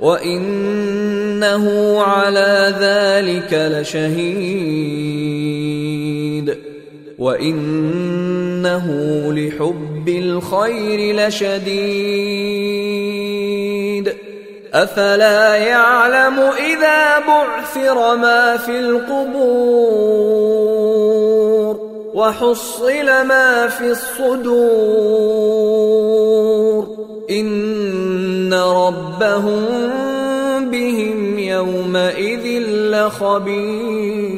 وانه على ذلك لشهيد وانه لحب الخير لشديد افلا يعلم اذا بعثر ما في القبور وحصل ما في الصدور ان ربهم بهم يومئذ لخبير